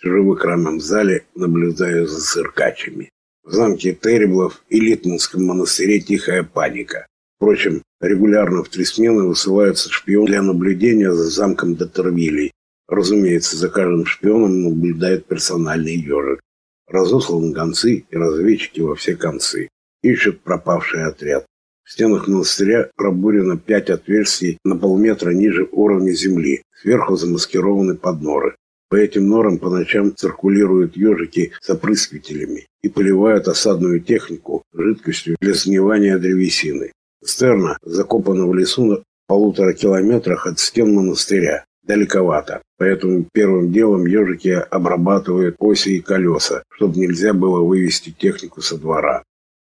Сижу в экранном зале, наблюдаю за циркачами. В замке Тереблов и Литманском монастыре тихая паника. Впрочем, регулярно в три смены высылаются шпион для наблюдения за замком Дотервилей. Разумеется, за каждым шпионом наблюдает персональный ежик. Разосланы гонцы и разведчики во все концы. Ищут пропавший отряд. В стенах монастыря пробурено пять отверстий на полметра ниже уровня земли. Сверху замаскированы подноры. По этим норам по ночам циркулируют ежики с опрыскивателями и поливают осадную технику жидкостью для сгнивания древесины. Стерна закопана в лесу на полутора километрах от стен монастыря. Далековато. Поэтому первым делом ежики обрабатывают оси и колеса, чтобы нельзя было вывести технику со двора.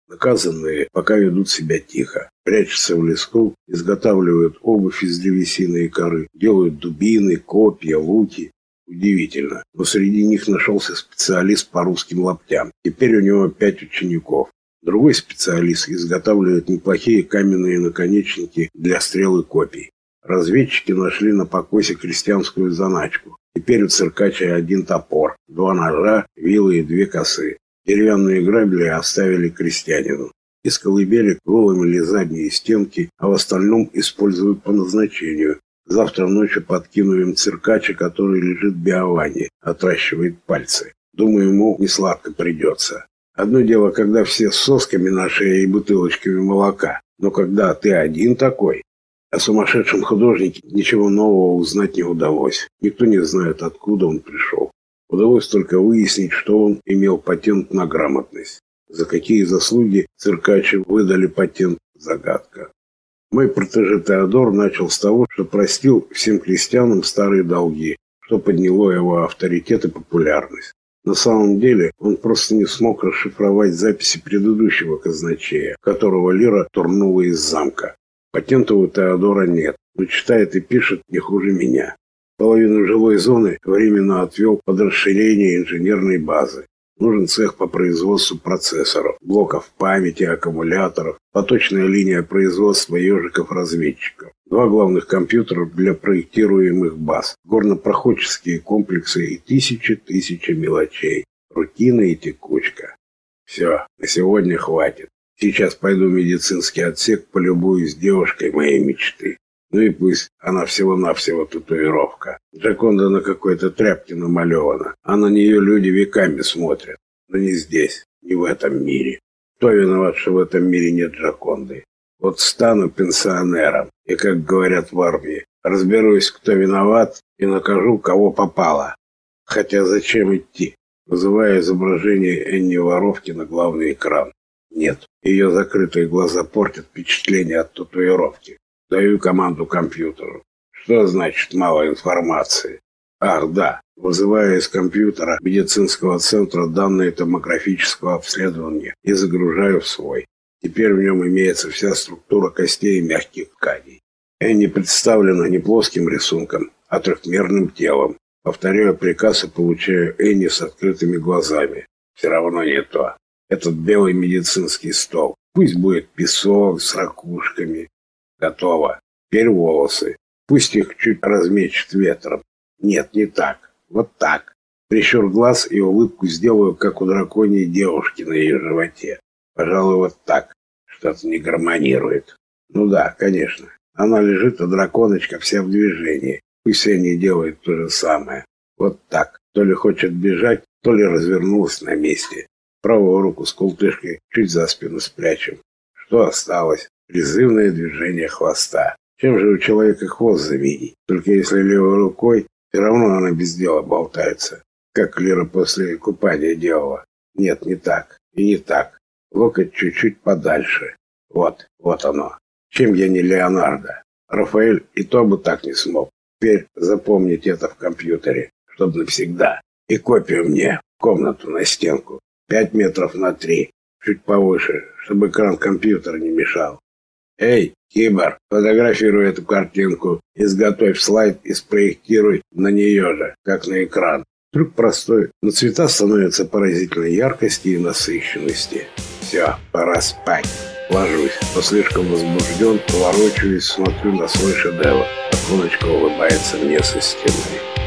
Наказанные пока ведут себя тихо, прячутся в леску, изготавливают обувь из древесины и коры, делают дубины, копья, луки. Удивительно, но среди них нашелся специалист по русским лаптям. Теперь у него пять учеников. Другой специалист изготавливает неплохие каменные наконечники для стрел и копий. Разведчики нашли на покосе крестьянскую заначку. Теперь у циркача один топор, два ножа, вилы и две косы. Деревянные грабли оставили крестьянину. Из колыбелек выломили задние стенки, а в остальном используют по назначению. Завтра ночью подкину им циркача, который лежит в биоване, отращивает пальцы. Думаю, ему не сладко придется. Одно дело, когда все с сосками на шее и бутылочками молока. Но когда ты один такой... О сумасшедшем художнике ничего нового узнать не удалось. Никто не знает, откуда он пришел. Удалось только выяснить, что он имел патент на грамотность. За какие заслуги циркачи выдали патент – загадка. Мой протеже Теодор начал с того, что простил всем крестьянам старые долги, что подняло его авторитет и популярность. На самом деле он просто не смог расшифровать записи предыдущего казначея, которого Лира турнула из замка. Патента у Теодора нет, но читает и пишет не хуже меня. Половину жилой зоны временно отвел под расширение инженерной базы. Нужен цех по производству процессоров, блоков памяти, аккумуляторов, поточная линия производства ежиков-разведчиков, два главных компьютера для проектируемых баз, горнопроходческие комплексы и тысячи-тысячи мелочей, рутина и текучка. Все, на сегодня хватит. Сейчас пойду в медицинский отсек, полюбуюсь девушкой моей мечты. Ну и пусть она всего-навсего татуировка. Джаконда на какой-то тряпке намалевана, а на нее люди веками смотрят. Но не здесь, не в этом мире. Кто виноват, что в этом мире нет Джаконды? Вот стану пенсионером, и, как говорят в армии, разберусь, кто виноват, и накажу, кого попало. Хотя зачем идти? Вызывая изображение Энни Воровки на главный экран. Нет, ее закрытые глаза портят впечатление от татуировки. Даю команду компьютеру. Что значит мало информации? Ах, да. Вызываю из компьютера медицинского центра данные томографического обследования и загружаю в свой. Теперь в нем имеется вся структура костей и мягких тканей. Энни представлена не плоским рисунком, а трехмерным телом. Повторяю приказ и получаю Энни с открытыми глазами. Все равно не то. Этот белый медицинский стол. Пусть будет песок с ракушками, Готово. Теперь волосы. Пусть их чуть размечет ветром. Нет, не так. Вот так. Прищур глаз и улыбку сделаю, как у драконьей девушки на ее животе. Пожалуй, вот так. Что-то не гармонирует. Ну да, конечно. Она лежит, а драконочка вся в движении. Пусть они делают то же самое. Вот так. То ли хочет бежать, то ли развернулась на месте. Правую руку с култышкой чуть за спину спрячем. Что осталось? Призывное движение хвоста. Чем же у человека хвост заменить? Только если левой рукой, все равно она без дела болтается. Как Лера после купания делала. Нет, не так. И не так. Локоть чуть-чуть подальше. Вот, вот оно. Чем я не Леонардо? Рафаэль и то бы так не смог. Теперь запомнить это в компьютере, чтобы навсегда. И копию мне в комнату на стенку. Пять метров на три. Чуть повыше, чтобы экран компьютера не мешал. Эй, Кибор, фотографируй эту картинку, изготовь слайд и спроектируй на нее же, как на экран. Трюк простой, но цвета становятся поразительной яркости и насыщенности. Все, пора спать. Ложусь, но слишком возбужден, поворачиваюсь, смотрю на свой шедевр. Оконочка улыбается мне со стены.